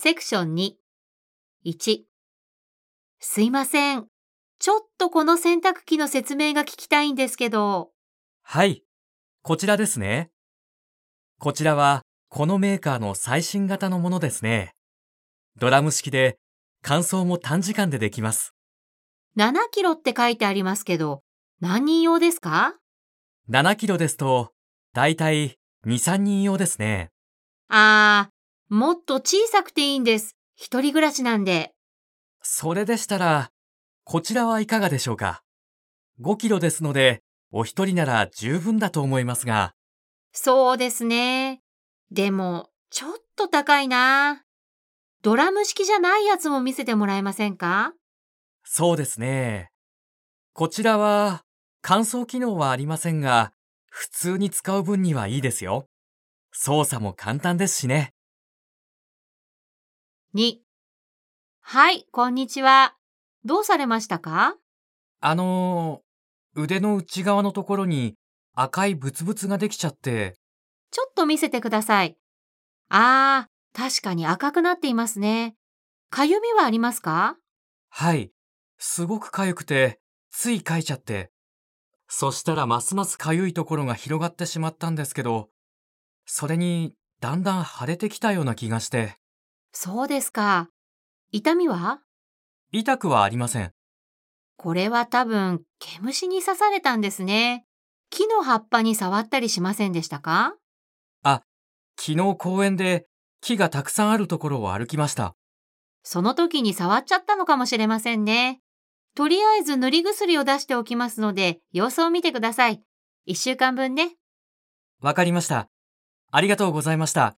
セクション2。1。すいません。ちょっとこの洗濯機の説明が聞きたいんですけど。はい。こちらですね。こちらは、このメーカーの最新型のものですね。ドラム式で、乾燥も短時間でできます。7キロって書いてありますけど、何人用ですか？7キロですと、だいたい2、3人用ですね。あー、もっと小さくていいんです。一人暮らしなんで。それでしたら、こちらはいかがでしょうか？5キロですので、お一人なら十分だと思いますが、そうですね。でも、ちょっと高いな。ドラム式じゃないやつも見せてもらえませんか？そうですね。こちらは、乾燥機能はありませんが、普通に使う分にはいいですよ。操作も簡単ですしね。?2。はい、こんにちは。どうされましたか？あのー、腕の内側のところに赤いブツブツができちゃって、ちょっと見せてください。あー、確かに赤くなっていますね。かゆみはありますか？はい、すごく痒くて、つい描いちゃって。そしたらますます痒いところが広がってしまったんですけど、それにだんだん腫れてきたような気がして、そうですか。痛みは？痛くはありません。これは多分、毛虫に刺されたんですね。木の葉っぱに触ったりしませんでしたか？昨日公園で木がたくさんあるところを歩きました。その時に触っちゃったのかもしれませんね。とりあえず塗り薬を出しておきますので、様子を見てください。一週間分ね。わかりました。ありがとうございました。